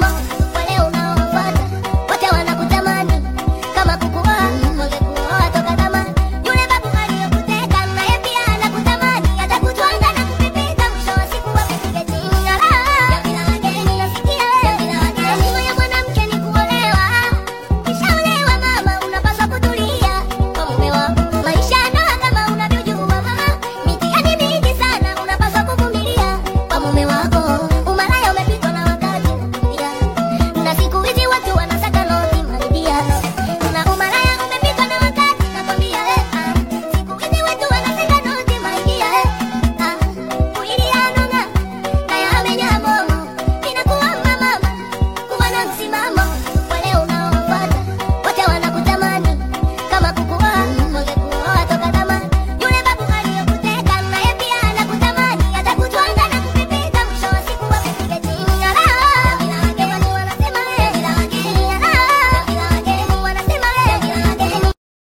梦。